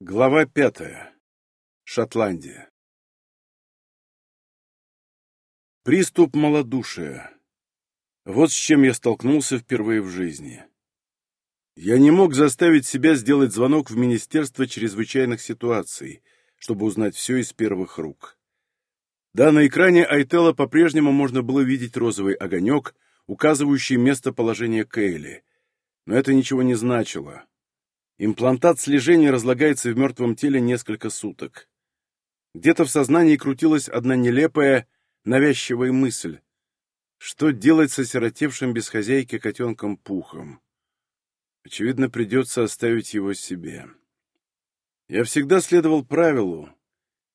Глава пятая. Шотландия. Приступ малодушия. Вот с чем я столкнулся впервые в жизни. Я не мог заставить себя сделать звонок в Министерство чрезвычайных ситуаций, чтобы узнать все из первых рук. Да, на экране Айтела по-прежнему можно было видеть розовый огонек, указывающий местоположение Кейли, но это ничего не значило. Имплантат слежения разлагается в мертвом теле несколько суток. Где-то в сознании крутилась одна нелепая, навязчивая мысль. Что делать с осиротевшим без хозяйки котенком Пухом? Очевидно, придется оставить его себе. Я всегда следовал правилу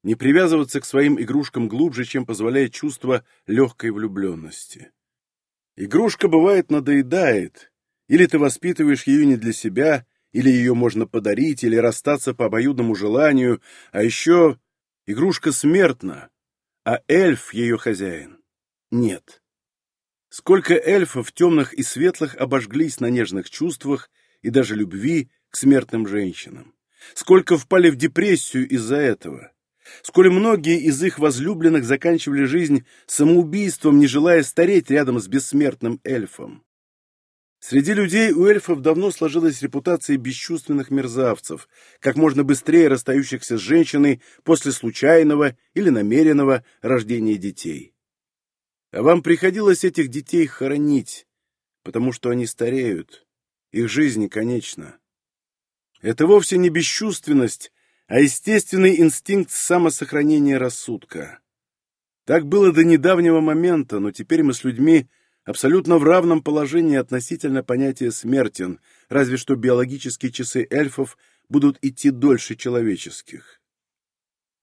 не привязываться к своим игрушкам глубже, чем позволяет чувство легкой влюбленности. Игрушка, бывает, надоедает, или ты воспитываешь ее не для себя, или ее можно подарить, или расстаться по обоюдному желанию, а еще игрушка смертна, а эльф ее хозяин нет. Сколько эльфов темных и светлых обожглись на нежных чувствах и даже любви к смертным женщинам. Сколько впали в депрессию из-за этого. Сколь многие из их возлюбленных заканчивали жизнь самоубийством, не желая стареть рядом с бессмертным эльфом. Среди людей у эльфов давно сложилась репутация бесчувственных мерзавцев, как можно быстрее расстающихся с женщиной после случайного или намеренного рождения детей. А вам приходилось этих детей хоронить, потому что они стареют, их жизнь конечна. Это вовсе не бесчувственность, а естественный инстинкт самосохранения рассудка. Так было до недавнего момента, но теперь мы с людьми – абсолютно в равном положении относительно понятия «смертен», разве что биологические часы эльфов будут идти дольше человеческих.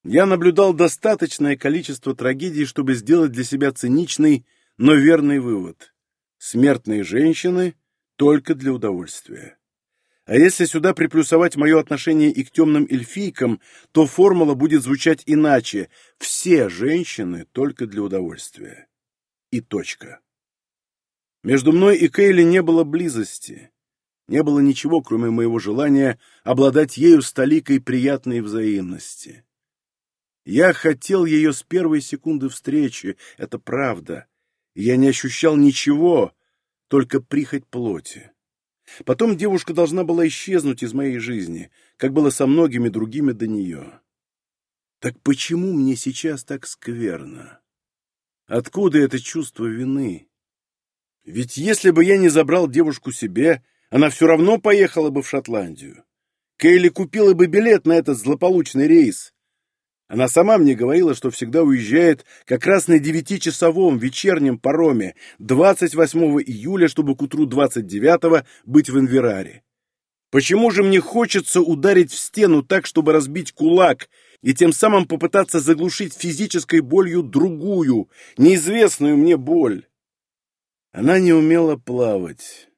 Я наблюдал достаточное количество трагедий, чтобы сделать для себя циничный, но верный вывод. Смертные женщины только для удовольствия. А если сюда приплюсовать мое отношение и к темным эльфийкам, то формула будет звучать иначе. Все женщины только для удовольствия. И точка. Между мной и Кейли не было близости. Не было ничего, кроме моего желания обладать ею столикой приятной взаимности. Я хотел ее с первой секунды встречи, это правда. Я не ощущал ничего, только прихоть плоти. Потом девушка должна была исчезнуть из моей жизни, как было со многими другими до нее. Так почему мне сейчас так скверно? Откуда это чувство вины? Ведь если бы я не забрал девушку себе, она все равно поехала бы в Шотландию. Кейли купила бы билет на этот злополучный рейс. Она сама мне говорила, что всегда уезжает как раз на девятичасовом вечернем пароме 28 июля, чтобы к утру 29 быть в Инвераре. Почему же мне хочется ударить в стену так, чтобы разбить кулак, и тем самым попытаться заглушить физической болью другую, неизвестную мне боль? Она не умела плавать.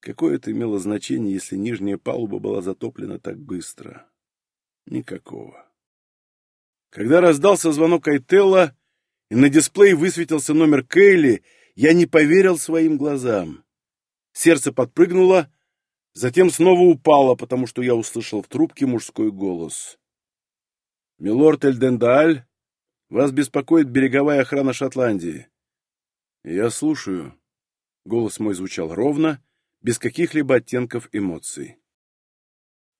Какое это имело значение, если нижняя палуба была затоплена так быстро? Никакого. Когда раздался звонок Айтелла, и на дисплее высветился номер Кейли, я не поверил своим глазам. Сердце подпрыгнуло, затем снова упало, потому что я услышал в трубке мужской голос. «Милорд Эльдендааль, вас беспокоит береговая охрана Шотландии. «Я слушаю». Голос мой звучал ровно, без каких-либо оттенков эмоций.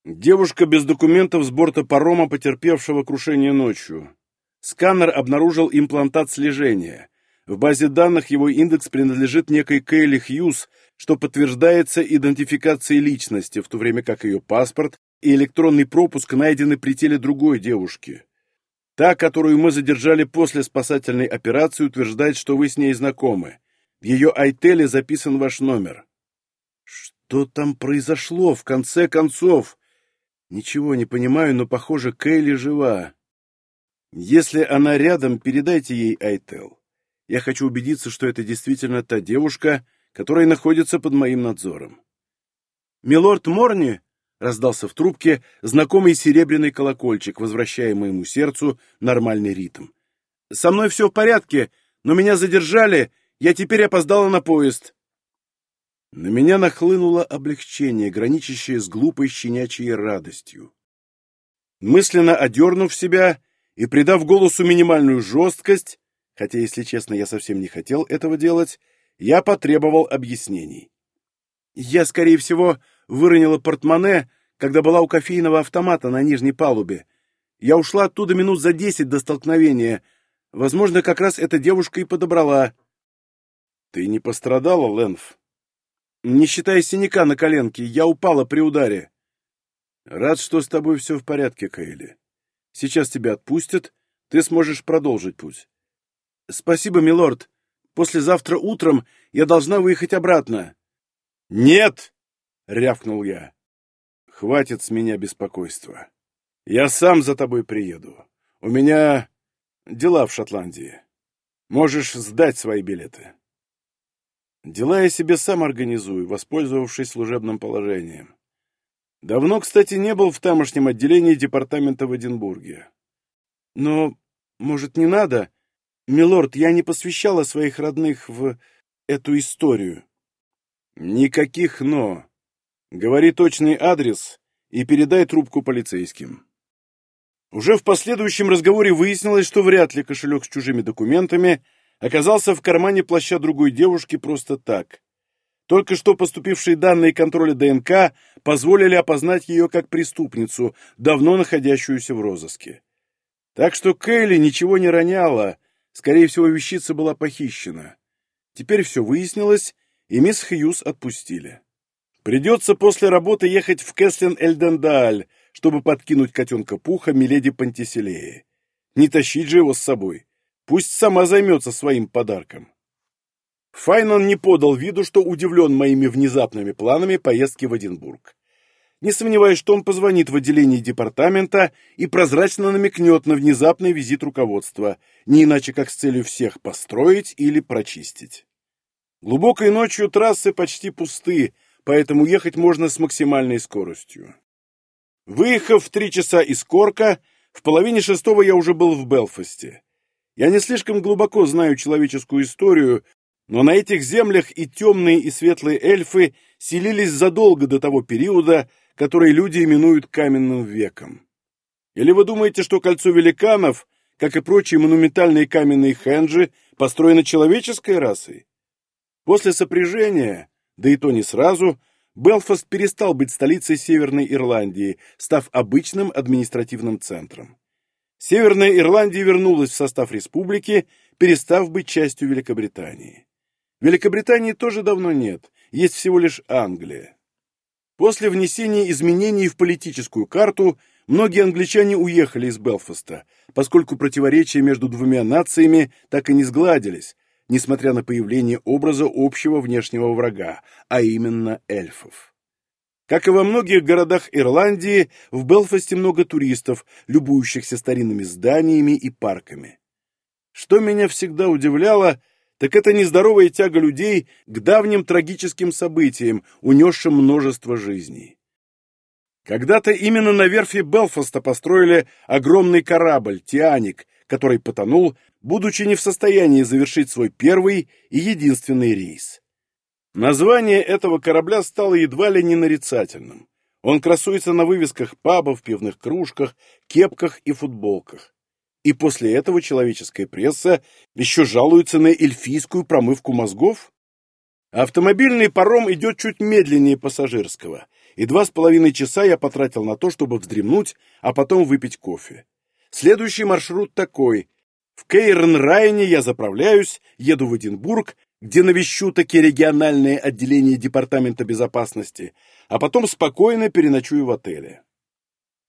Девушка без документов с борта парома, потерпевшего крушение ночью. Сканер обнаружил имплантат слежения. В базе данных его индекс принадлежит некой Кейли Хьюз, что подтверждается идентификацией личности, в то время как ее паспорт и электронный пропуск найдены при теле другой девушки. Та, которую мы задержали после спасательной операции, утверждает, что вы с ней знакомы. В ее айтеле записан ваш номер. Что там произошло, в конце концов? Ничего не понимаю, но, похоже, Кейли жива. Если она рядом, передайте ей айтел. Я хочу убедиться, что это действительно та девушка, которая находится под моим надзором. «Милорд Морни?» Раздался в трубке знакомый серебряный колокольчик, возвращая моему сердцу нормальный ритм. «Со мной все в порядке, но меня задержали, я теперь опоздала на поезд». На меня нахлынуло облегчение, граничащее с глупой щенячьей радостью. Мысленно одернув себя и придав голосу минимальную жесткость, хотя, если честно, я совсем не хотел этого делать, я потребовал объяснений. Я, скорее всего, выронила портмоне, когда была у кофейного автомата на нижней палубе. Я ушла оттуда минут за десять до столкновения. Возможно, как раз эта девушка и подобрала. Ты не пострадала, Лэнф? Не считая синяка на коленке, я упала при ударе. Рад, что с тобой все в порядке, Кайли. Сейчас тебя отпустят, ты сможешь продолжить путь. Спасибо, милорд. Послезавтра утром я должна выехать обратно. Нет! — рявкнул я. Хватит с меня беспокойства. Я сам за тобой приеду. У меня дела в Шотландии. Можешь сдать свои билеты. Дела я себе сам организую, воспользовавшись служебным положением. Давно, кстати, не был в тамошнем отделении департамента в Эдинбурге. Но, может, не надо? Милорд, я не посвящала своих родных в эту историю. Никаких «но». Говори точный адрес и передай трубку полицейским. Уже в последующем разговоре выяснилось, что вряд ли кошелек с чужими документами оказался в кармане плаща другой девушки просто так. Только что поступившие данные контроля ДНК позволили опознать ее как преступницу, давно находящуюся в розыске. Так что Кейли ничего не роняла, скорее всего, вещица была похищена. Теперь все выяснилось, и мисс Хьюз отпустили. Придется после работы ехать в Кэслин-Эльдендаль, чтобы подкинуть котенка Пуха Миледи Пантиселее. Не тащить же его с собой. Пусть сама займется своим подарком. Файнан не подал виду, что удивлен моими внезапными планами поездки в Эдинбург. Не сомневаюсь, что он позвонит в отделение департамента и прозрачно намекнет на внезапный визит руководства, не иначе как с целью всех построить или прочистить. Глубокой ночью трассы почти пусты, поэтому ехать можно с максимальной скоростью. Выехав в три часа из Корка, в половине шестого я уже был в Белфасте. Я не слишком глубоко знаю человеческую историю, но на этих землях и темные, и светлые эльфы селились задолго до того периода, который люди именуют каменным веком. Или вы думаете, что кольцо великанов, как и прочие монументальные каменные хенджи, построено человеческой расой? После сопряжения, да и то не сразу, Белфаст перестал быть столицей Северной Ирландии, став обычным административным центром. Северная Ирландия вернулась в состав республики, перестав быть частью Великобритании. Великобритании тоже давно нет, есть всего лишь Англия. После внесения изменений в политическую карту многие англичане уехали из Белфаста, поскольку противоречия между двумя нациями так и не сгладились, несмотря на появление образа общего внешнего врага, а именно эльфов. Как и во многих городах Ирландии, в Белфасте много туристов, любующихся старинными зданиями и парками. Что меня всегда удивляло, так это нездоровая тяга людей к давним трагическим событиям, унесшим множество жизней. Когда-то именно на верфи Белфаста построили огромный корабль «Тианик», который потонул, будучи не в состоянии завершить свой первый и единственный рейс. Название этого корабля стало едва ли не нарицательным. Он красуется на вывесках пабов, пивных кружках, кепках и футболках. И после этого человеческая пресса еще жалуется на эльфийскую промывку мозгов? Автомобильный паром идет чуть медленнее пассажирского, и два с половиной часа я потратил на то, чтобы вздремнуть, а потом выпить кофе. Следующий маршрут такой. В Кейрн-Райне я заправляюсь, еду в Эдинбург, где навещу такие региональные отделения Департамента безопасности, а потом спокойно переночую в отеле.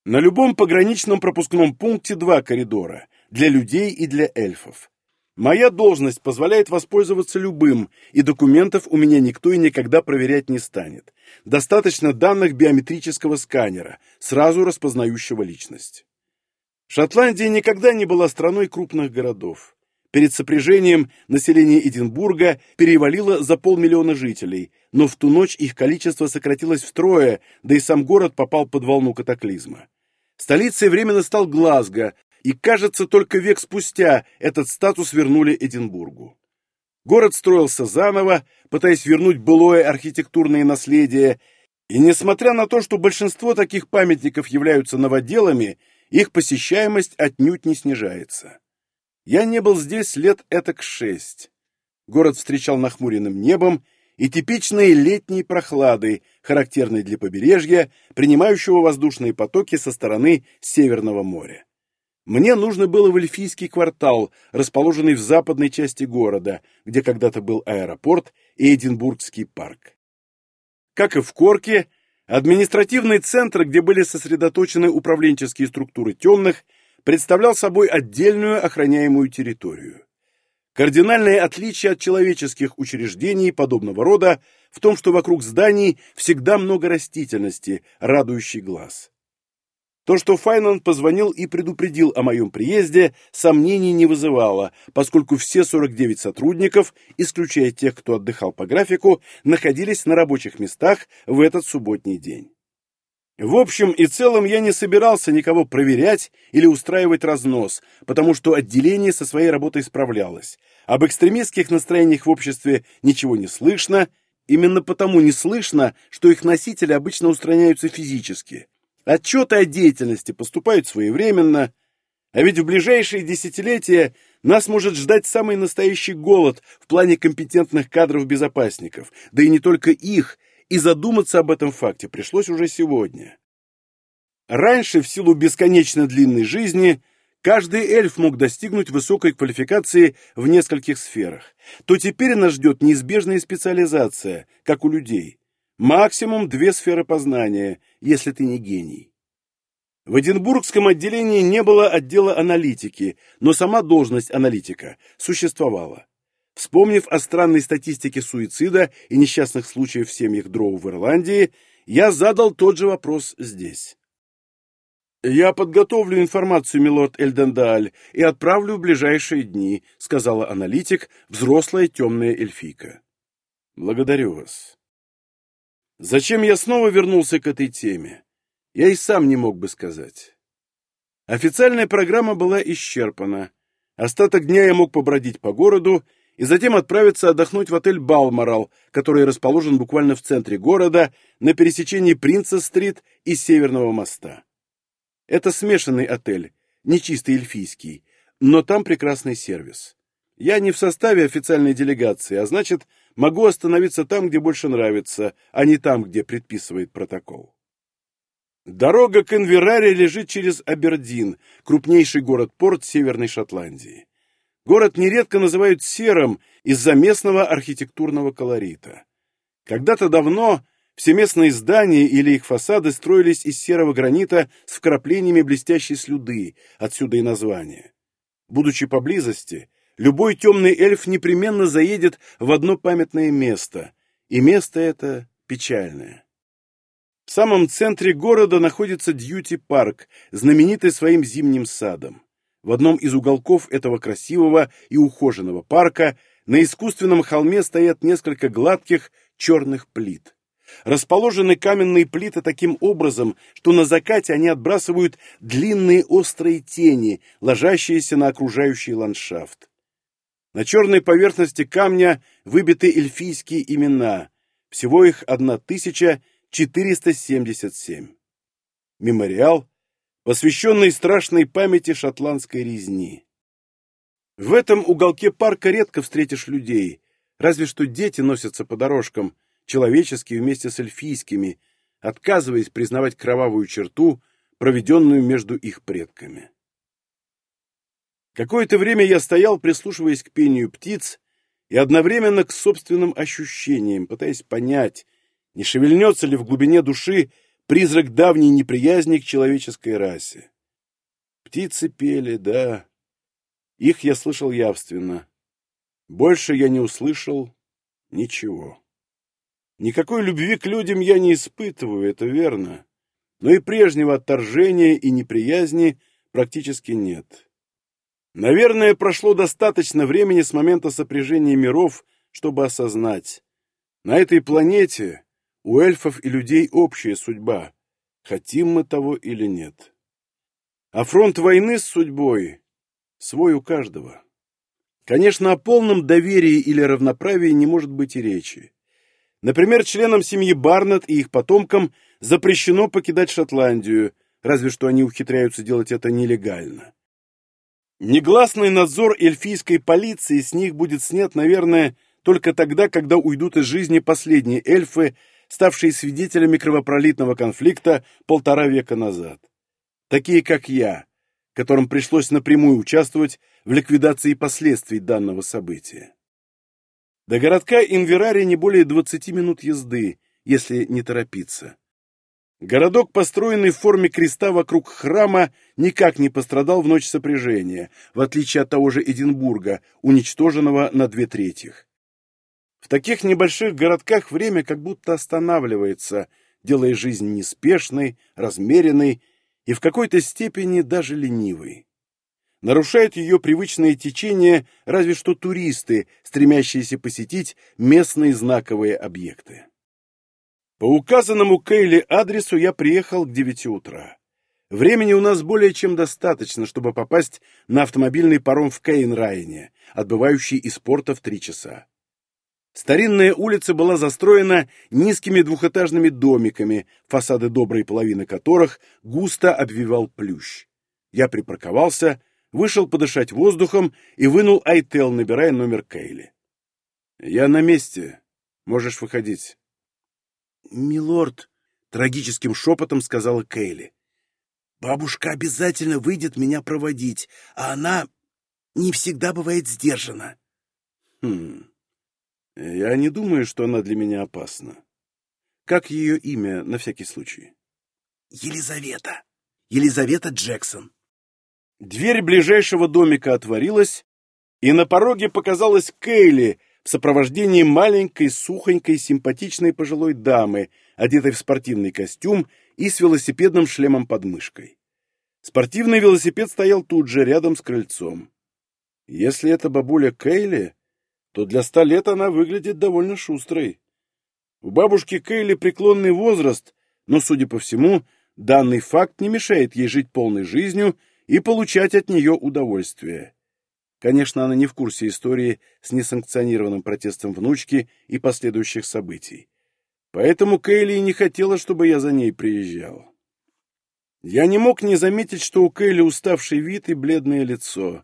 На любом пограничном пропускном пункте два коридора – для людей и для эльфов. Моя должность позволяет воспользоваться любым, и документов у меня никто и никогда проверять не станет. Достаточно данных биометрического сканера, сразу распознающего личность. Шотландия никогда не была страной крупных городов. Перед сопряжением население Эдинбурга перевалило за полмиллиона жителей, но в ту ночь их количество сократилось втрое, да и сам город попал под волну катаклизма. Столицей временно стал Глазго, и, кажется, только век спустя этот статус вернули Эдинбургу. Город строился заново, пытаясь вернуть былое архитектурное наследие, и несмотря на то, что большинство таких памятников являются новоделами, их посещаемость отнюдь не снижается. Я не был здесь лет этак шесть. Город встречал нахмуренным небом и типичной летней прохладой, характерной для побережья, принимающего воздушные потоки со стороны Северного моря. Мне нужно было в эльфийский квартал, расположенный в западной части города, где когда-то был аэропорт и Эдинбургский парк. Как и в Корке, административный центр, где были сосредоточены управленческие структуры темных, представлял собой отдельную охраняемую территорию. Кардинальное отличие от человеческих учреждений подобного рода в том, что вокруг зданий всегда много растительности, радующей глаз. То, что Файнан позвонил и предупредил о моем приезде, сомнений не вызывало, поскольку все 49 сотрудников, исключая тех, кто отдыхал по графику, находились на рабочих местах в этот субботний день. В общем и целом я не собирался никого проверять или устраивать разнос, потому что отделение со своей работой справлялось. Об экстремистских настроениях в обществе ничего не слышно, именно потому не слышно, что их носители обычно устраняются физически. Отчеты о деятельности поступают своевременно, а ведь в ближайшие десятилетия нас может ждать самый настоящий голод в плане компетентных кадров-безопасников, да и не только их, и задуматься об этом факте пришлось уже сегодня. Раньше, в силу бесконечно длинной жизни, каждый эльф мог достигнуть высокой квалификации в нескольких сферах, то теперь нас ждет неизбежная специализация, как у людей. Максимум две сферы познания, если ты не гений. В Эдинбургском отделении не было отдела аналитики, но сама должность аналитика существовала. Вспомнив о странной статистике суицида и несчастных случаев в семьях Дроу в Ирландии, я задал тот же вопрос здесь. «Я подготовлю информацию, милорд Эльдендааль, и отправлю в ближайшие дни», — сказала аналитик, взрослая темная эльфийка. «Благодарю вас». Зачем я снова вернулся к этой теме? Я и сам не мог бы сказать. Официальная программа была исчерпана. Остаток дня я мог побродить по городу и затем отправиться отдохнуть в отель «Балморал», который расположен буквально в центре города, на пересечении Принца-стрит и Северного моста. Это смешанный отель, не чистый эльфийский, но там прекрасный сервис. Я не в составе официальной делегации, а значит, могу остановиться там, где больше нравится, а не там, где предписывает протокол. Дорога к Инвераре лежит через Абердин, крупнейший город-порт Северной Шотландии. Город нередко называют серым из-за местного архитектурного колорита. Когда-то давно все местные здания или их фасады строились из серого гранита с вкраплениями блестящей слюды, отсюда и название. Будучи поблизости, любой темный эльф непременно заедет в одно памятное место, и место это печальное. В самом центре города находится Дьюти-парк, знаменитый своим зимним садом. В одном из уголков этого красивого и ухоженного парка на искусственном холме стоят несколько гладких черных плит. Расположены каменные плиты таким образом, что на закате они отбрасывают длинные острые тени, ложащиеся на окружающий ландшафт. На черной поверхности камня выбиты эльфийские имена, всего их 1477. Мемориал, посвященный страшной памяти шотландской резни. В этом уголке парка редко встретишь людей, разве что дети носятся по дорожкам, человеческие вместе с эльфийскими, отказываясь признавать кровавую черту, проведенную между их предками. Какое-то время я стоял, прислушиваясь к пению птиц и одновременно к собственным ощущениям, пытаясь понять, не шевельнется ли в глубине души призрак давней неприязни к человеческой расе. Птицы пели, да. Их я слышал явственно. Больше я не услышал ничего. Никакой любви к людям я не испытываю, это верно. Но и прежнего отторжения и неприязни практически нет. Наверное, прошло достаточно времени с момента сопряжения миров, чтобы осознать. На этой планете у эльфов и людей общая судьба, хотим мы того или нет. А фронт войны с судьбой свой у каждого. Конечно, о полном доверии или равноправии не может быть и речи. Например, членам семьи Барнетт и их потомкам запрещено покидать Шотландию, разве что они ухитряются делать это нелегально. Негласный надзор эльфийской полиции с них будет снят, наверное, только тогда, когда уйдут из жизни последние эльфы, ставшие свидетелями кровопролитного конфликта полтора века назад. Такие, как я, которым пришлось напрямую участвовать в ликвидации последствий данного события. До городка Инверари не более 20 минут езды, если не торопиться. Городок, построенный в форме креста вокруг храма, никак не пострадал в ночь сопряжения, в отличие от того же Эдинбурга, уничтоженного на две трети. В таких небольших городках время как будто останавливается, делая жизнь неспешной, размеренной и в какой-то степени даже ленивой. Нарушают ее привычное течение разве что туристы, стремящиеся посетить местные знаковые объекты. По указанному Кейли адресу я приехал к девяти утра. Времени у нас более чем достаточно, чтобы попасть на автомобильный паром в Кейнрайне, отбывающий из порта в три часа. Старинная улица была застроена низкими двухэтажными домиками, фасады доброй половины которых густо обвивал плющ. Я припарковался, вышел подышать воздухом и вынул Айтел, набирая номер Кейли. «Я на месте. Можешь выходить». «Милорд», — трагическим шепотом сказала Кейли, — «бабушка обязательно выйдет меня проводить, а она не всегда бывает сдержана». «Хм...» Я не думаю, что она для меня опасна. Как ее имя, на всякий случай? Елизавета. Елизавета Джексон. Дверь ближайшего домика отворилась, и на пороге показалась Кейли в сопровождении маленькой, сухонькой, симпатичной пожилой дамы, одетой в спортивный костюм и с велосипедным шлемом под мышкой. Спортивный велосипед стоял тут же, рядом с крыльцом. Если это бабуля Кейли, то для ста лет она выглядит довольно шустрой. У бабушки Кейли преклонный возраст, но, судя по всему, данный факт не мешает ей жить полной жизнью и получать от нее удовольствие. Конечно, она не в курсе истории с несанкционированным протестом внучки и последующих событий. Поэтому Кейли не хотела, чтобы я за ней приезжал. Я не мог не заметить, что у Кейли уставший вид и бледное лицо.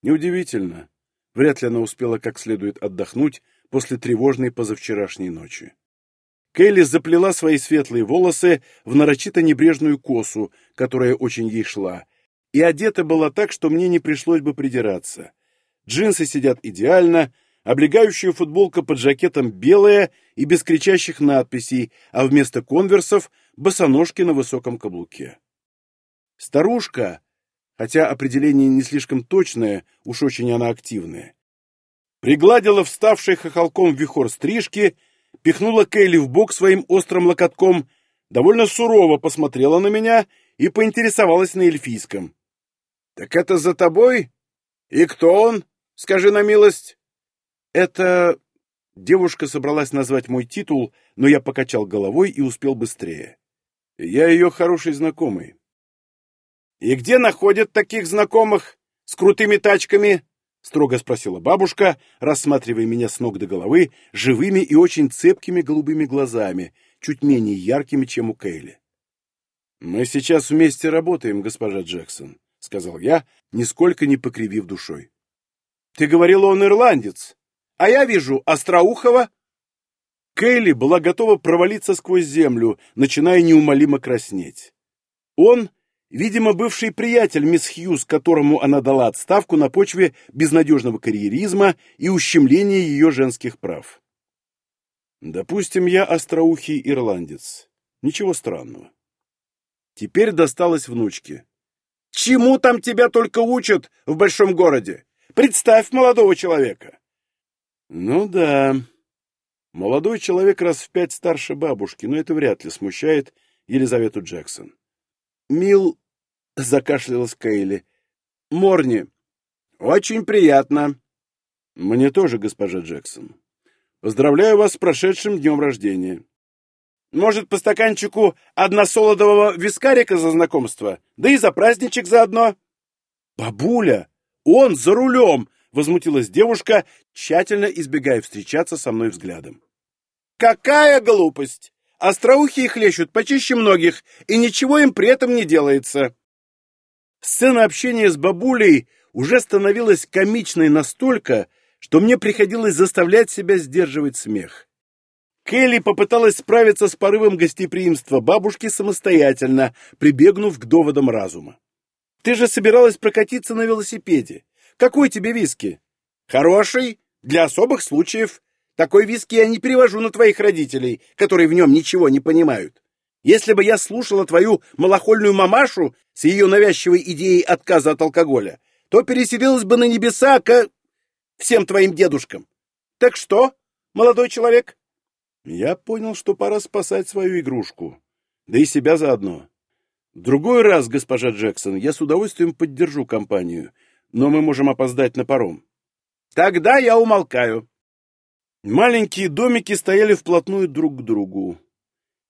Неудивительно. Вряд ли она успела как следует отдохнуть после тревожной позавчерашней ночи. Келли заплела свои светлые волосы в нарочито небрежную косу, которая очень ей шла, и одета была так, что мне не пришлось бы придираться. Джинсы сидят идеально, облегающая футболка под жакетом белая и без кричащих надписей, а вместо конверсов — босоножки на высоком каблуке. Старушка, хотя определение не слишком точное, уж очень она активная. Пригладила вставший хохолком вихор стрижки, пихнула Кейли в бок своим острым локотком, довольно сурово посмотрела на меня и поинтересовалась на эльфийском. — Так это за тобой? И кто он? Скажи на милость. — Это... Девушка собралась назвать мой титул, но я покачал головой и успел быстрее. Я ее хороший знакомый. «И где находят таких знакомых? С крутыми тачками?» — строго спросила бабушка, рассматривая меня с ног до головы живыми и очень цепкими голубыми глазами, чуть менее яркими, чем у Кейли. «Мы сейчас вместе работаем, госпожа Джексон», — сказал я, нисколько не покривив душой. «Ты говорила, он ирландец, а я вижу Остроухова». Кейли была готова провалиться сквозь землю, начиная неумолимо краснеть. Он Видимо, бывший приятель мисс Хьюз, которому она дала отставку на почве безнадежного карьеризма и ущемления ее женских прав. Допустим, я остроухий ирландец. Ничего странного. Теперь досталось внучке. Чему там тебя только учат в большом городе? Представь молодого человека. Ну да. Молодой человек раз в пять старше бабушки, но это вряд ли смущает Елизавету Джексон. Мил, — закашлялась Кейли, — Морни. Очень приятно. Мне тоже, госпожа Джексон. Поздравляю вас с прошедшим днем рождения. Может, по стаканчику односолодового вискарика за знакомство? Да и за праздничек заодно. Бабуля, он за рулем! — возмутилась девушка, тщательно избегая встречаться со мной взглядом. «Какая глупость! Остроухие хлещут почище многих, и ничего им при этом не делается. Сцена общения с бабулей уже становилась комичной настолько, что мне приходилось заставлять себя сдерживать смех. Келли попыталась справиться с порывом гостеприимства бабушки самостоятельно, прибегнув к доводам разума. «Ты же собиралась прокатиться на велосипеде. Какой тебе виски?» «Хороший, для особых случаев. Такой виски я не перевожу на твоих родителей, которые в нем ничего не понимают. Если бы я слушала твою малохольную мамашу с ее навязчивой идеей отказа от алкоголя, то переселилась бы на небеса к всем твоим дедушкам. Так что, молодой человек?» Я понял, что пора спасать свою игрушку, да и себя заодно. Другой раз, госпожа Джексон, я с удовольствием поддержу компанию, но мы можем опоздать на паром. Тогда я умолкаю. Маленькие домики стояли вплотную друг к другу.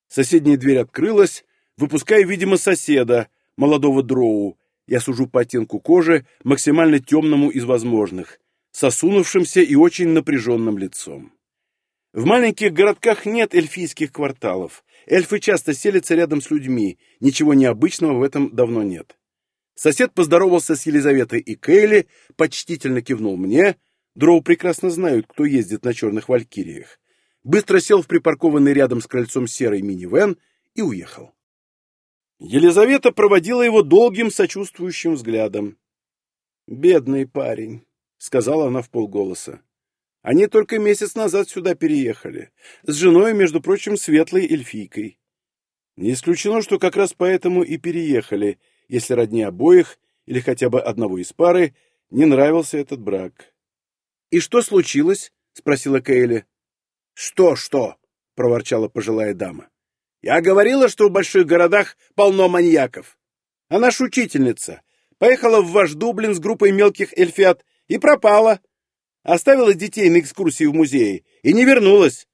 Соседняя дверь открылась, выпуская, видимо, соседа, молодого дроу, я сужу по оттенку кожи, максимально темному из возможных, сосунувшимся и очень напряженным лицом. В маленьких городках нет эльфийских кварталов. Эльфы часто селятся рядом с людьми. Ничего необычного в этом давно нет. Сосед поздоровался с Елизаветой и Кейли, почтительно кивнул мне. Дроу прекрасно знают, кто ездит на черных валькириях. Быстро сел в припаркованный рядом с крыльцом серый минивэн и уехал. Елизавета проводила его долгим сочувствующим взглядом. «Бедный парень», — сказала она в полголоса. «Они только месяц назад сюда переехали. С женой, между прочим, светлой эльфийкой. Не исключено, что как раз поэтому и переехали, если родни обоих или хотя бы одного из пары не нравился этот брак». «И что случилось?» — спросила Кейли. «Что-что?» — проворчала пожилая дама. Я говорила, что в больших городах полно маньяков. А наша учительница поехала в ваш Дублин с группой мелких эльфят и пропала. Оставила детей на экскурсии в музее и не вернулась.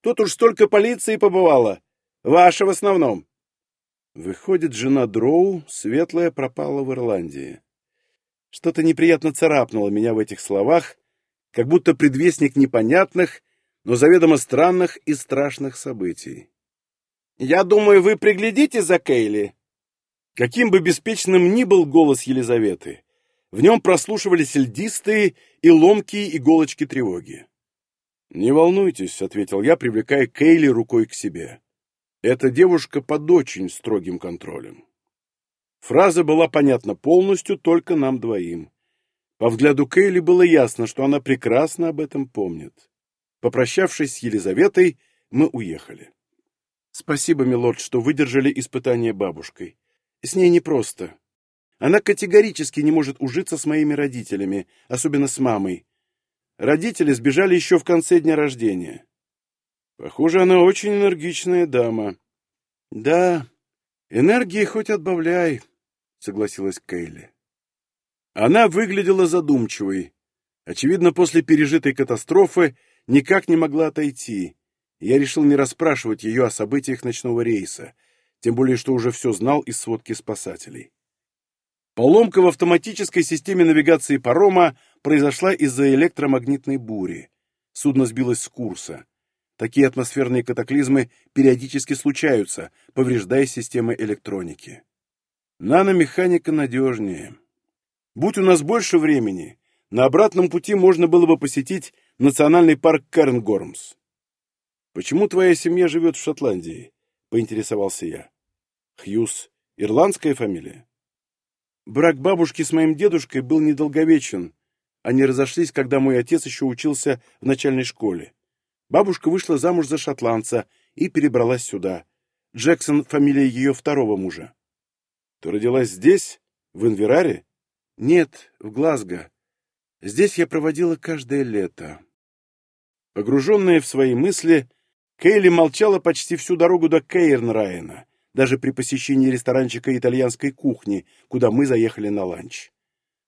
Тут уж столько полиции побывало. Ваша в основном. Выходит, жена Дроу, светлая, пропала в Ирландии. Что-то неприятно царапнуло меня в этих словах, как будто предвестник непонятных, но заведомо странных и страшных событий. Я думаю, вы приглядите за Кейли. Каким бы беспечным ни был голос Елизаветы, в нем прослушивались льдистые и ломкие иголочки тревоги. «Не волнуйтесь», — ответил я, привлекая Кейли рукой к себе. «Эта девушка под очень строгим контролем». Фраза была понятна полностью только нам двоим. По взгляду Кейли было ясно, что она прекрасно об этом помнит. Попрощавшись с Елизаветой, мы уехали. Спасибо, милорд, что выдержали испытание бабушкой. С ней непросто. Она категорически не может ужиться с моими родителями, особенно с мамой. Родители сбежали еще в конце дня рождения. Похоже, она очень энергичная дама. Да, энергии хоть отбавляй, согласилась Кейли. Она выглядела задумчивой. Очевидно, после пережитой катастрофы никак не могла отойти я решил не расспрашивать ее о событиях ночного рейса, тем более что уже все знал из сводки спасателей. Поломка в автоматической системе навигации парома произошла из-за электромагнитной бури. Судно сбилось с курса. Такие атмосферные катаклизмы периодически случаются, повреждая системы электроники. Наномеханика надежнее. Будь у нас больше времени, на обратном пути можно было бы посетить национальный парк Кернгормс. «Почему твоя семья живет в Шотландии?» — поинтересовался я. «Хьюз — ирландская фамилия?» Брак бабушки с моим дедушкой был недолговечен. Они разошлись, когда мой отец еще учился в начальной школе. Бабушка вышла замуж за шотландца и перебралась сюда. Джексон — фамилия ее второго мужа. Ты родилась здесь, в Инвераре? Нет, в Глазго. Здесь я проводила каждое лето. Погруженная в свои мысли, Кейли молчала почти всю дорогу до Кейрнрайена, даже при посещении ресторанчика итальянской кухни, куда мы заехали на ланч.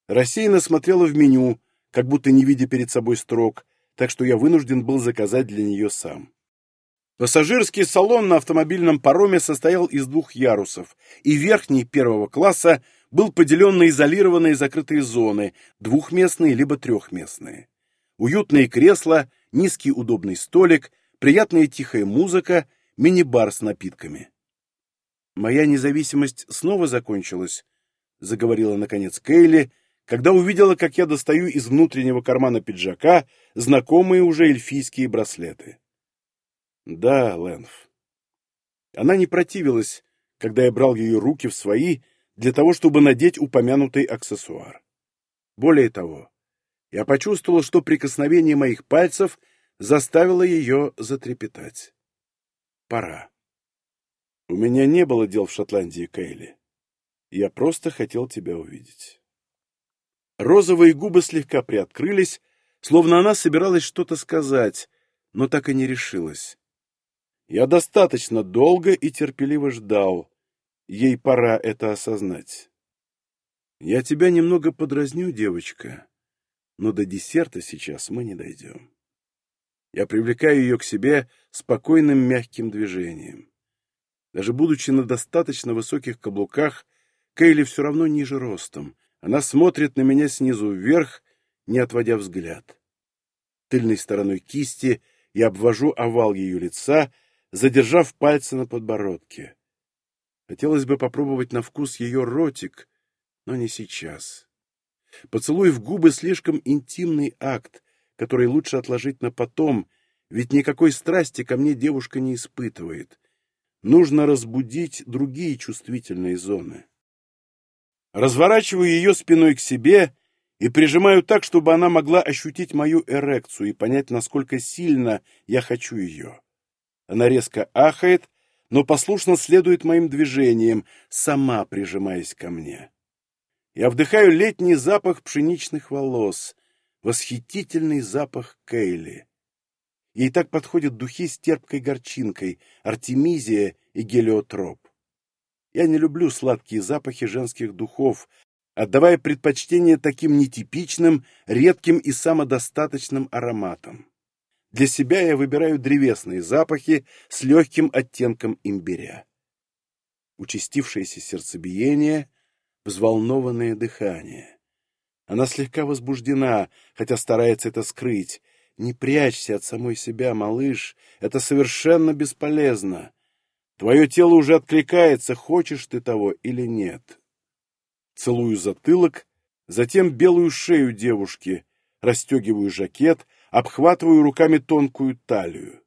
Рассеянно смотрела в меню, как будто не видя перед собой строк, так что я вынужден был заказать для нее сам. Пассажирский салон на автомобильном пароме состоял из двух ярусов, и верхний первого класса был поделен на изолированные закрытые зоны, двухместные либо трехместные. Уютные кресла, низкий удобный столик — приятная тихая музыка, мини-бар с напитками. «Моя независимость снова закончилась», — заговорила, наконец, Кейли, когда увидела, как я достаю из внутреннего кармана пиджака знакомые уже эльфийские браслеты. «Да, Лэнф». Она не противилась, когда я брал ее руки в свои для того, чтобы надеть упомянутый аксессуар. Более того, я почувствовал, что прикосновение моих пальцев заставило ее затрепетать. Пора. У меня не было дел в Шотландии, Кейли. Я просто хотел тебя увидеть. Розовые губы слегка приоткрылись, словно она собиралась что-то сказать, но так и не решилась. Я достаточно долго и терпеливо ждал. Ей пора это осознать. Я тебя немного подразню, девочка, но до десерта сейчас мы не дойдем. Я привлекаю ее к себе спокойным мягким движением. Даже будучи на достаточно высоких каблуках, Кейли все равно ниже ростом. Она смотрит на меня снизу вверх, не отводя взгляд. Тыльной стороной кисти я обвожу овал ее лица, задержав пальцы на подбородке. Хотелось бы попробовать на вкус ее ротик, но не сейчас. Поцелуй в губы — слишком интимный акт, который лучше отложить на потом, ведь никакой страсти ко мне девушка не испытывает. Нужно разбудить другие чувствительные зоны. Разворачиваю ее спиной к себе и прижимаю так, чтобы она могла ощутить мою эрекцию и понять, насколько сильно я хочу ее. Она резко ахает, но послушно следует моим движениям, сама прижимаясь ко мне. Я вдыхаю летний запах пшеничных волос, восхитительный запах Кейли. Ей так подходят духи с терпкой горчинкой, артемизия и гелиотроп. Я не люблю сладкие запахи женских духов, отдавая предпочтение таким нетипичным, редким и самодостаточным ароматам. Для себя я выбираю древесные запахи с легким оттенком имбиря. Участившееся сердцебиение, взволнованное дыхание. Она слегка возбуждена, хотя старается это скрыть. Не прячься от самой себя, малыш, это совершенно бесполезно. Твое тело уже откликается, хочешь ты того или нет. Целую затылок, затем белую шею девушки, расстегиваю жакет, обхватываю руками тонкую талию.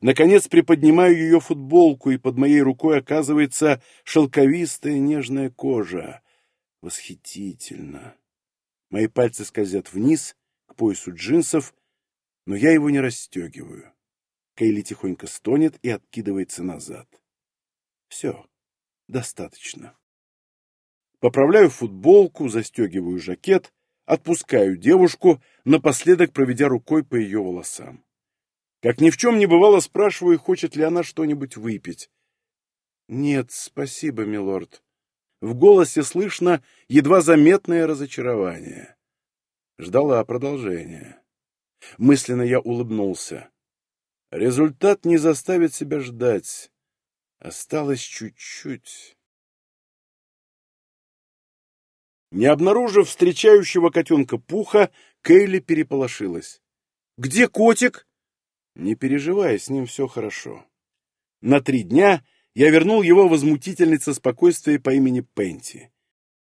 Наконец приподнимаю ее футболку, и под моей рукой оказывается шелковистая нежная кожа. Восхитительно. Мои пальцы скользят вниз, к поясу джинсов, но я его не расстегиваю. Кейли тихонько стонет и откидывается назад. Все, достаточно. Поправляю футболку, застегиваю жакет, отпускаю девушку, напоследок проведя рукой по ее волосам. Как ни в чем не бывало, спрашиваю, хочет ли она что-нибудь выпить. «Нет, спасибо, милорд», в голосе слышно едва заметное разочарование. Ждала продолжения. Мысленно я улыбнулся. Результат не заставит себя ждать. Осталось чуть-чуть. Не обнаружив встречающего котенка Пуха, Кейли переполошилась. «Где котик?» «Не переживай, с ним все хорошо. На три дня я вернул его возмутительнице спокойствия по имени Пенти.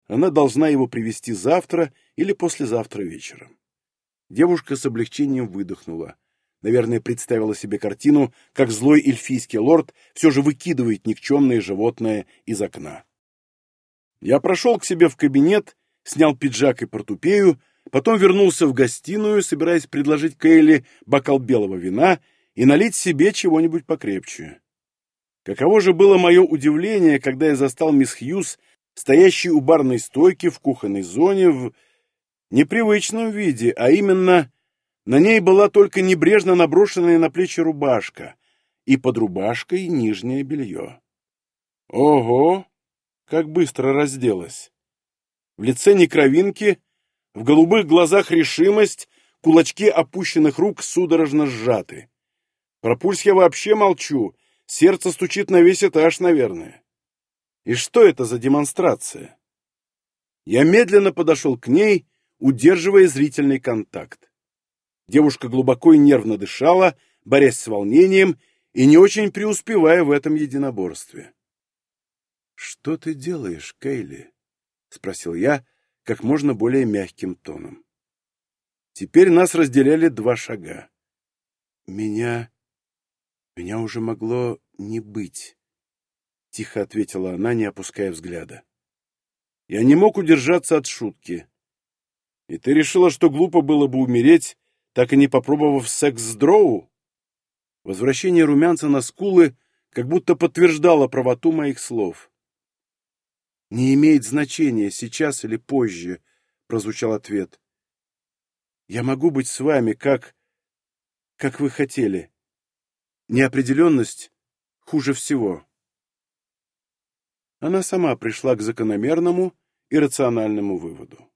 Она должна его привести завтра или послезавтра вечером. Девушка с облегчением выдохнула. Наверное, представила себе картину, как злой эльфийский лорд все же выкидывает никчемное животное из окна. Я прошел к себе в кабинет, снял пиджак и портупею, потом вернулся в гостиную, собираясь предложить Кейли бокал белого вина и налить себе чего-нибудь покрепче. Каково же было мое удивление, когда я застал мисс Хьюз, стоящей у барной стойки в кухонной зоне в непривычном виде, а именно на ней была только небрежно наброшенная на плечи рубашка и под рубашкой нижнее белье. Ого! Как быстро разделась! В лице некровинки, в голубых глазах решимость, кулачки опущенных рук судорожно сжаты. Про пульс я вообще молчу, Сердце стучит на весь этаж, наверное. И что это за демонстрация? Я медленно подошел к ней, удерживая зрительный контакт. Девушка глубоко и нервно дышала, борясь с волнением, и не очень преуспевая в этом единоборстве. «Что ты делаешь, Кейли?» — спросил я как можно более мягким тоном. Теперь нас разделяли два шага. «Меня... меня уже могло не быть», — тихо ответила она, не опуская взгляда. Я не мог удержаться от шутки. «И ты решила, что глупо было бы умереть, так и не попробовав секс с Дроу?» Возвращение румянца на скулы как будто подтверждало правоту моих слов. «Не имеет значения, сейчас или позже», — прозвучал ответ. «Я могу быть с вами, как... как вы хотели. Неопределенность хуже всего». Она сама пришла к закономерному и рациональному выводу.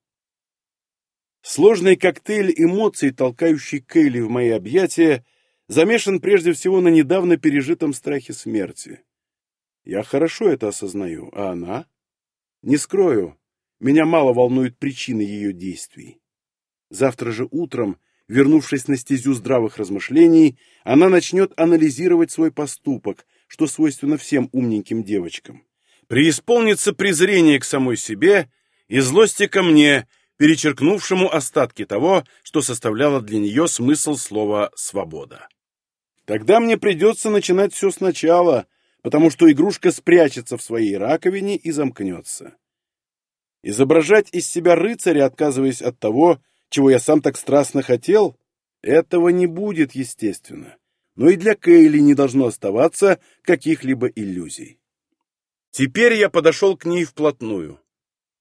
Сложный коктейль эмоций, толкающий Кейли в мои объятия, замешан прежде всего на недавно пережитом страхе смерти. Я хорошо это осознаю, а она? Не скрою, меня мало волнуют причины ее действий. Завтра же утром, вернувшись на стезю здравых размышлений, она начнет анализировать свой поступок, что свойственно всем умненьким девочкам. Преисполнится презрение к самой себе и злости ко мне, перечеркнувшему остатки того, что составляло для нее смысл слова «свобода». Тогда мне придется начинать все сначала — потому что игрушка спрячется в своей раковине и замкнется. Изображать из себя рыцаря, отказываясь от того, чего я сам так страстно хотел, этого не будет, естественно. Но и для Кейли не должно оставаться каких-либо иллюзий. Теперь я подошел к ней вплотную.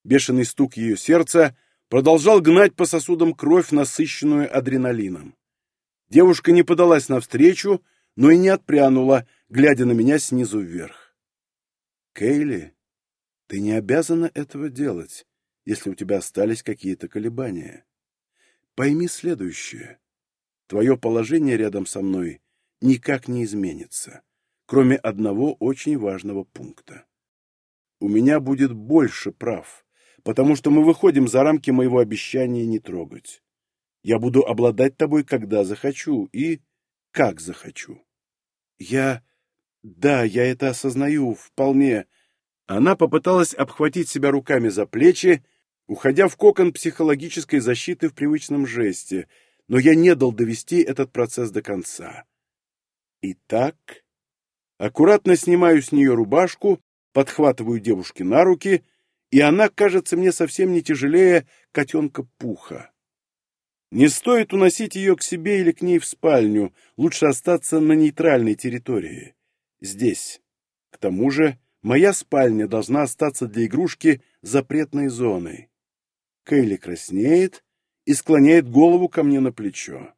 Бешеный стук ее сердца продолжал гнать по сосудам кровь, насыщенную адреналином. Девушка не подалась навстречу, но и не отпрянула, глядя на меня снизу вверх. «Кейли, ты не обязана этого делать, если у тебя остались какие-то колебания. Пойми следующее. Твое положение рядом со мной никак не изменится, кроме одного очень важного пункта. У меня будет больше прав, потому что мы выходим за рамки моего обещания не трогать. Я буду обладать тобой, когда захочу и как захочу. Я да, я это осознаю, вполне. Она попыталась обхватить себя руками за плечи, уходя в кокон психологической защиты в привычном жесте, но я не дал довести этот процесс до конца. Итак, аккуратно снимаю с нее рубашку, подхватываю девушки на руки, и она кажется мне совсем не тяжелее котенка Пуха. Не стоит уносить ее к себе или к ней в спальню, лучше остаться на нейтральной территории здесь. К тому же, моя спальня должна остаться для игрушки запретной зоной. Кейли краснеет и склоняет голову ко мне на плечо.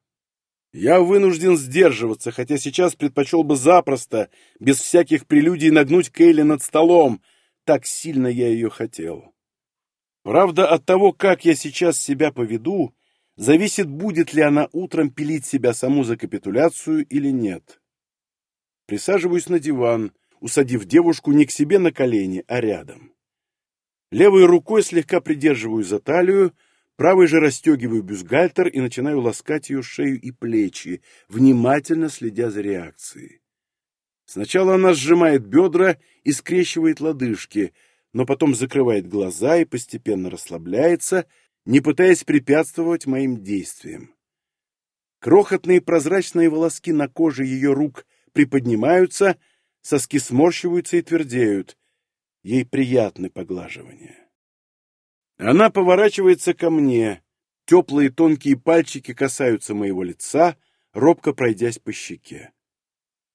Я вынужден сдерживаться, хотя сейчас предпочел бы запросто, без всяких прелюдий, нагнуть Кейли над столом. Так сильно я ее хотел. Правда, от того, как я сейчас себя поведу, зависит, будет ли она утром пилить себя саму за капитуляцию или нет. Присаживаюсь на диван, усадив девушку не к себе на колени, а рядом. Левой рукой слегка придерживаю за талию, правой же расстегиваю бюстгальтер и начинаю ласкать ее шею и плечи, внимательно следя за реакцией. Сначала она сжимает бедра и скрещивает лодыжки, но потом закрывает глаза и постепенно расслабляется, не пытаясь препятствовать моим действиям. Крохотные прозрачные волоски на коже ее рук приподнимаются, соски сморщиваются и твердеют. Ей приятны поглаживания. Она поворачивается ко мне. Теплые тонкие пальчики касаются моего лица, робко пройдясь по щеке.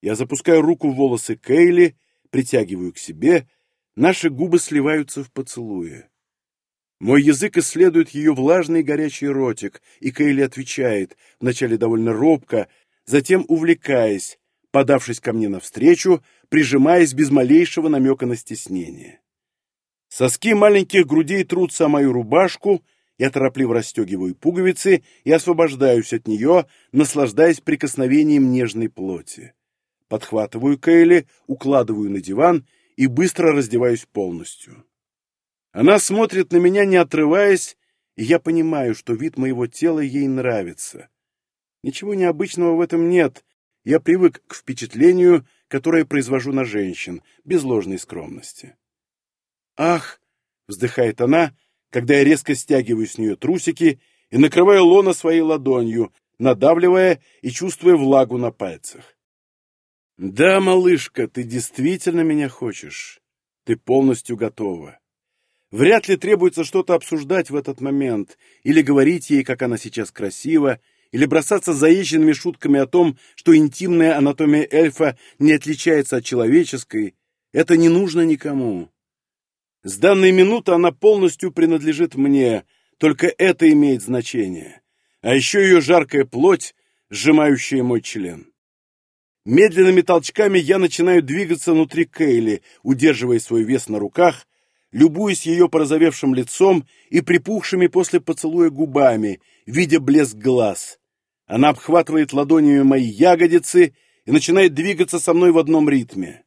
Я запускаю руку в волосы Кейли, притягиваю к себе, наши губы сливаются в поцелуе. Мой язык исследует ее влажный горячий ротик, и Кейли отвечает, вначале довольно робко, затем увлекаясь, подавшись ко мне навстречу, прижимаясь без малейшего намека на стеснение. Соски маленьких грудей трутся о мою рубашку, я торопливо расстегиваю пуговицы и освобождаюсь от нее, наслаждаясь прикосновением нежной плоти. Подхватываю Кейли, укладываю на диван и быстро раздеваюсь полностью. Она смотрит на меня, не отрываясь, и я понимаю, что вид моего тела ей нравится. Ничего необычного в этом нет, Я привык к впечатлению, которое произвожу на женщин, без ложной скромности. «Ах!» — вздыхает она, когда я резко стягиваю с нее трусики и накрываю лона своей ладонью, надавливая и чувствуя влагу на пальцах. «Да, малышка, ты действительно меня хочешь. Ты полностью готова. Вряд ли требуется что-то обсуждать в этот момент, или говорить ей, как она сейчас красива, или бросаться заезженными шутками о том, что интимная анатомия эльфа не отличается от человеческой. Это не нужно никому. С данной минуты она полностью принадлежит мне, только это имеет значение. А еще ее жаркая плоть, сжимающая мой член. Медленными толчками я начинаю двигаться внутри Кейли, удерживая свой вес на руках, любуясь ее порозовевшим лицом и припухшими после поцелуя губами, видя блеск глаз. Она обхватывает ладонями мои ягодицы и начинает двигаться со мной в одном ритме.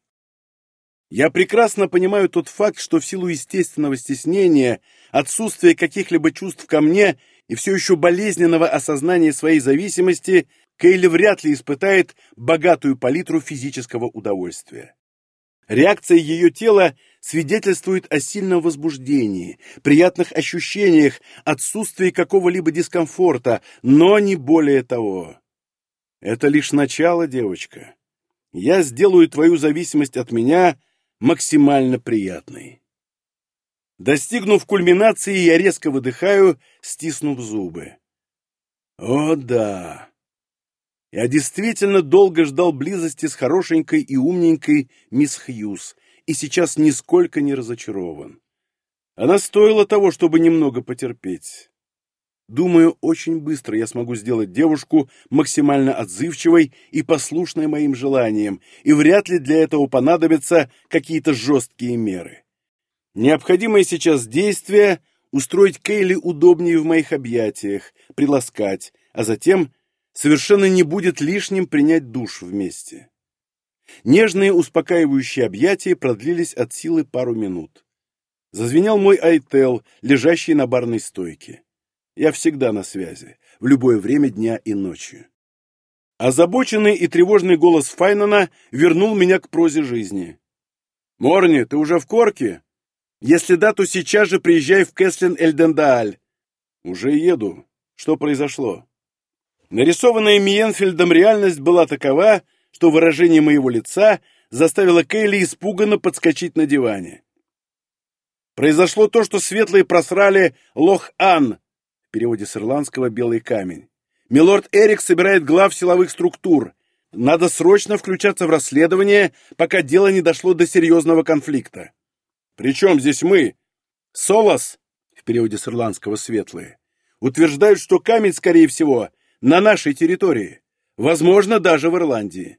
Я прекрасно понимаю тот факт, что в силу естественного стеснения, отсутствия каких-либо чувств ко мне и все еще болезненного осознания своей зависимости, Кейли вряд ли испытает богатую палитру физического удовольствия. Реакция ее тела свидетельствует о сильном возбуждении, приятных ощущениях, отсутствии какого-либо дискомфорта, но не более того. Это лишь начало, девочка. Я сделаю твою зависимость от меня максимально приятной. Достигнув кульминации, я резко выдыхаю, стиснув зубы. О да! Я действительно долго ждал близости с хорошенькой и умненькой мисс Хьюз, и сейчас нисколько не разочарован. Она стоила того, чтобы немного потерпеть. Думаю, очень быстро я смогу сделать девушку максимально отзывчивой и послушной моим желаниям, и вряд ли для этого понадобятся какие-то жесткие меры. Необходимое сейчас действие — устроить Кейли удобнее в моих объятиях, приласкать, а затем совершенно не будет лишним принять душ вместе. Нежные успокаивающие объятия продлились от силы пару минут. Зазвенел мой айтел, лежащий на барной стойке. Я всегда на связи, в любое время дня и ночи. Озабоченный и тревожный голос Файнана вернул меня к прозе жизни. «Морни, ты уже в корке? Если да, то сейчас же приезжай в Кэслин-Эльдендааль». «Уже еду. Что произошло?» Нарисованная Миенфельдом реальность была такова, что выражение моего лица заставило Кейли испуганно подскочить на диване. Произошло то, что светлые просрали Лох-Ан, в переводе с ирландского «белый камень». Милорд Эрик собирает глав силовых структур. Надо срочно включаться в расследование, пока дело не дошло до серьезного конфликта. Причем здесь мы? Солос, в переводе с ирландского «светлые», утверждают, что камень, скорее всего, на нашей территории, возможно, даже в Ирландии.